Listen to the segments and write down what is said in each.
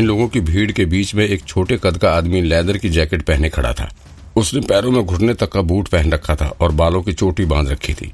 इन लोगों की भीड़ के बीच में एक छोटे कद का आदमी लेदर की जैकेट पहने खड़ा था। उसने पैरों में घुटने तक का बूट पहन रखा था और बालों की चोटी बाँध रखी थी।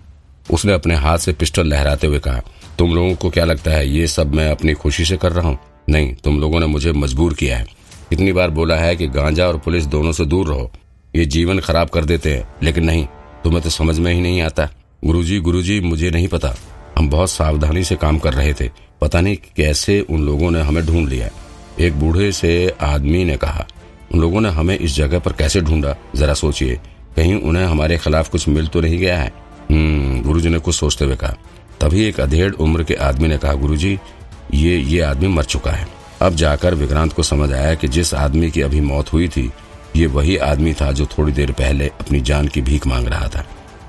उसने अपने हाथ से पिस्टल लहराते हुए कहा, तुम लोगों को क्या लगता है ये सब मैं अपनी खुशी से कर रहा हूँ? नहीं, तुम लोगों ने मुझे मजबूर किया है। इतनी बार बोला है कि गांजा और पुलिस दोनों से दूर रहो। ये जीवन खराब कर देते हैं। लेकिन नहीं, तुम्हें तो समझ में ही नहीं आता। गुरुजी गुरुजी, मुझे नहीं पता। हम बहुत सावधानी से काम कर रहे थे। पता नहीं कैसे उन लोगों ने हमें ढूंढ लिया एक बूढ़े से आदमी ने कहा, उन लोगों ने हमें इस जगह पर कैसे ढूंढा? जरा सोचिए। कहीं उन्हें हमारे खिलाफ कुछ मिल तो नहीं गया है? हम्म गुरुजी ने कुछ सोचते हुए कहा। तभी एक अधेड़ उम्र के आदमी ने कहा, गुरुजी, ये ये आदमी मर चुका है। अब जाकर विक्रांत को समझ आया कि जिस आदमी की अभी मौत हुई थी, ये वही आदमी था जो थोड़ी देर पहले अपनी जान की भीख मांग रहा था।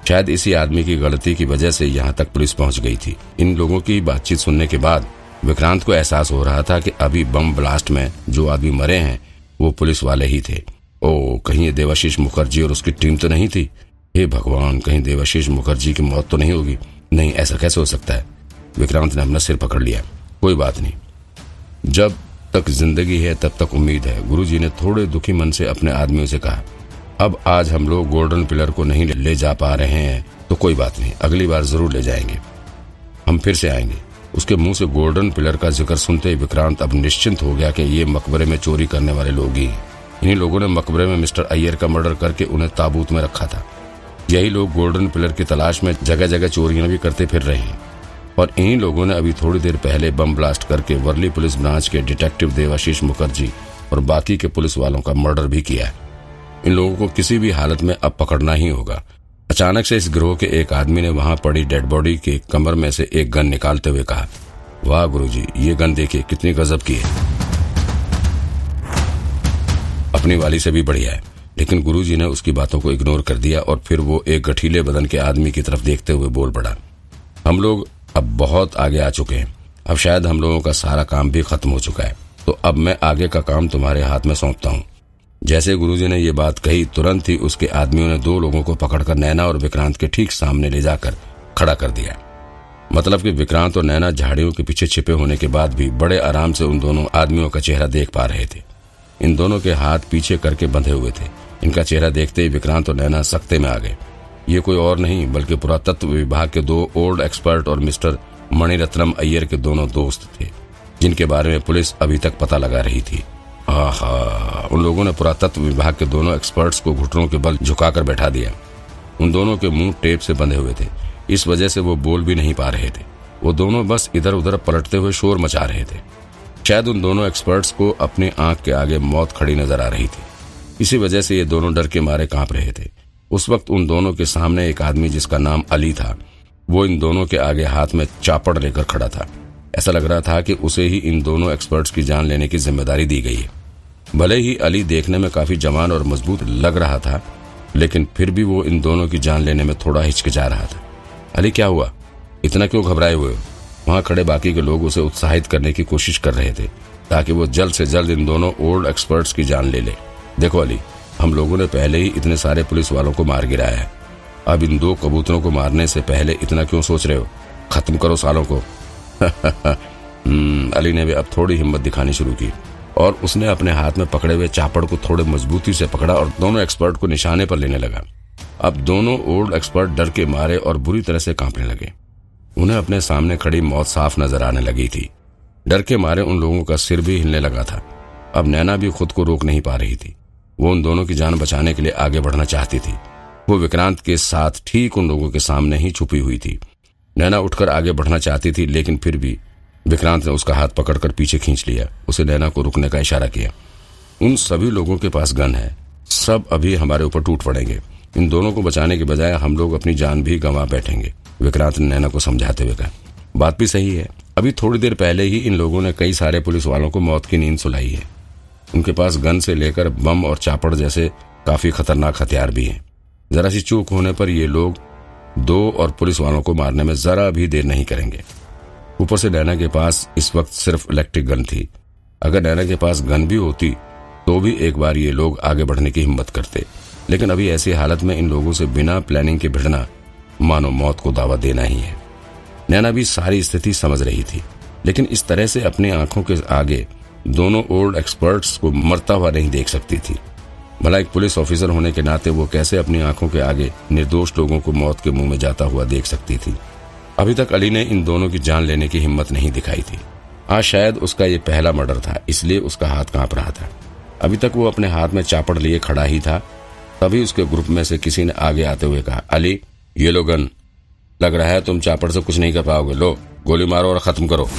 शायद इसी आदमी की गलती की वजह से यहाँ तक पुलिस पहुँच गई थी। इन लोगों की बातचीत सुनने के बाद विक्रांत को एहसास हो रहा था कि अभी बम ब्लास्ट में जो आदमी मरे हैं, वो पुलिस वाले ही थे। ओ, कहीं देवाशीष मुखर्जी और उसकी टीम तो नहीं थी? हे भगवान, कहीं देवाशीष मुखर्जी की मौत तो नहीं होगी? नहीं, ऐसा कैसे हो सकता है? विक्रांत ने अपना सिर पकड़ लिया। कोई बात नहीं। जब तक ज़िंदगी है, तब तक उम्मीद है। गुरुजी ने थोड़े दुखी मन से अपने आदमियों से कहा, अब आज हम लोग गोल्डन पिलर को नहीं ले जा पा रहे हैं तो कोई बात नहीं। अगली बार ज़रूर ले जाएँगे। हम फिर से आएँगे। उसके मुँह से गोल्डन पिलर का ज़िक्र सुनते ही विक्रांत अब निश्चिंत हो गया कि ये मकबरे में चोरी करने वाले लोग ही इन्हीं लोगों ने मकबरे में मिस्टर अय्यर का मर्डर करके उन्हें ताबूत में रखा था। यही लोग गोल्डन पिलर की तलाश में जगह जगह चोरियाँ भी करते फिर रहे हैं। और इन्हीं लोगों ने अभी थोड़ी देर पहले बम ब्लास्ट करके वर्ली पुलिस ब्रांच के डिटेक्टिव देवाशीष मुखर्जी और बाकी के पुलिस वालों का मर्डर भी किया इन लोगों को किसी भी हालत में अब पकड़ना ही होगा। अचानक से इस गिरोह के एक आदमी ने वहाँ पड़ी डेड बॉडी के कमर में से एक गन निकालते हुए कहा, वाह गुरुजी, ये गन देखिए, कितनी गजब की है। अपनी वाली से भी बढ़िया है, लेकिन गुरुजी ने उसकी बातों को इग्नोर कर दिया और फिर वो एक गठीले बदन के आदमी की तरफ़ देखते हुए बोल पड़ा, हम लोग अब बहुत आगे आ चुके हैं, अब शायद हम लोगों का सारा काम भी खत्म हो चुका है तो अब मैं आगे का काम तुम्हारे हाथ में सौंपता हूँ। जैसे गुरुजी ने ये बात कही, तुरंत ही उसके आदमियों ने दो लोगों को पकड़कर नैना और विक्रांत के ठीक सामने ले जाकर खड़ा कर दिया। मतलब कि विक्रांत और नैना झाड़ियों के पीछे छिपे होने के बाद भी बड़े आराम से उन दोनों आदमियों का चेहरा देख पा रहे थे। इन दोनों के हाथ पीछे करके बंधे हुए थे। इनका चेहरा देखते ही विक्रांत और नैना सख्ते में आ गए। ये कोई और नहीं, बल्कि पुरातत्व विभाग के दो ओल्ड एक्सपर्ट और मिस्टर मणिरत्नम अय्यर के दोनों दोस्त थे, जिनके बारे में पुलिस अभी तक पता लगा रही थी। उन लोगों ने पुरातत्व विभाग के दोनों एक्सपर्ट्स को घुटनों के बल झुकाकर बैठा दिया। उन दोनों के मुँह टेप से बंधे हुए थे। इस वजह से वो बोल भी नहीं पा रहे थे। वो दोनों बस इधर उधर पलटते हुए शोर मचा रहे थे। शायद उन दोनों एक्सपर्ट्स को अपने आँख के आगे मौत खड़ी नज़र आ रही थी। इसी वजह से ये दोनों डर के मारे काँप रहे थे। उस वक्त उन दोनों के सामने एक आदमी जिसका नाम अली था, वो इन दोनों के आगे हाथ में चापड़ लेकर खड़ा था। ऐसा लग रहा था कि उसे ही इन दोनों एक्सपर्ट्स की जान लेने की ज़िम्मेदारी दी गई है। भले ही अली देखने में काफ़ी जवान और मज़बूत लग रहा था, लेकिन फिर भी वो इन दोनों की जान लेने में थोड़ा हिचकिचा रहा था। अली क्या हुआ? इतना क्यों घबराए हुए वहाँ खड़े बाकी के लोग उसे उत्साहित करने की कोशिश कर रहे थे, ताकि वो जल्द से जल्द इन दोनों ओल्ड एक्सपर्ट्स की जान ले ले। देखो अली, हम लोगों ने पहले ही इतने सारे पुलिस वालों को मार गिराया है। अब इन दो कबूतरों को मारने से पहले इतना क्यों सोच रहे हो? खत्म करो सालों को। अली ने भी अब थोड़ी हिम्मत दिखानी शुरू की। और उसने अपने हाथ में पकड़े हुए चापड़ को थोड़े मजबूती से पकड़ा और दोनों एक्सपर्ट को निशाने पर लेने लगा। अब दोनों ओल्ड एक्सपर्ट डर के मारे और बुरी तरह से कांपने लगे। उन्हें अपने सामने खड़ी मौत साफ़ नज़र आने लगी थी। डर के मारे उन लोगों का सिर भी हिलने लगा था। अब नैना भी खुद को रोक नहीं पा रही थी। वो उन दोनों की जान बचाने के लिए आगे बढ़ना चाहती थी। वो विक्रांत के साथ ठीक उन लोगों के सामने ही छुपी हुई थी। नैना उठकर आगे बढ़ना चाहती थी, लेकिन फिर भी विक्रांत ने उसका हाथ पकड़कर पीछे खींच लिया। उसे नैना को रुकने का इशारा किया। उन सभी लोगों के पास गन है। सब अभी हमारे ऊपर टूट पड़ेंगे। इन दोनों को बचाने के बजाय हम लोग अपनी जान भी गंवा बैठेंगे। विक्रांत ने नैना को समझाते हुए कहा, बात भी सही है। अभी थोड़ी देर पहले ही इन लोगों ने कई सारे पुलिस वालों को मौत की नींद सुलाई है। उनके पास गन से लेकर बम और चापड़ जैसे काफ़ी खतरनाक हथियार भी हैं। जरा सी चूक होने पर ये लोग दो और पुलिस वालों को मारने में जरा भी देर नहीं करेंगे। ऊपर से नैना के पास इस वक्त सिर्फ़ इलेक्ट्रिक गन थी। अगर नैना के पास गन भी होती तो भी एक बार ये लोग आगे बढ़ने की हिम्मत करते। लेकिन अभी ऐसी हालत में इन लोगों से बिना प्लानिंग के भिड़ना, मानो मौत को दावा देना ही है। नैना भी सारी स्थिति समझ रही थी, लेकिन इस तरह से अपनी आँखों के आगे दोनों ओल्ड एक्सपर्ट्स को मरता हुआ नहीं देख सकती थी। भला एक पुलिस ऑफिसर होने के नाते वो कैसे अपनी आँखों के आगे निर्दोष लोगों को मौत के मुँह में जाता हुआ देख सकती थी? अभी तक अली ने इन दोनों की जान लेने की हिम्मत नहीं दिखाई थी। आज शायद उसका ये पहला मर्डर था, इसलिए उसका हाथ काँप रहा था। अभी तक वो अपने हाथ में चापड़ लिए खड़ा ही था, तभी उसके ग्रुप में से किसी ने आगे आते हुए कहा, अली, ये लो गन। लग रहा है तुम चापड़ से कुछ नहीं कर पाओगे। लो, गोली मारो और खत्म करो।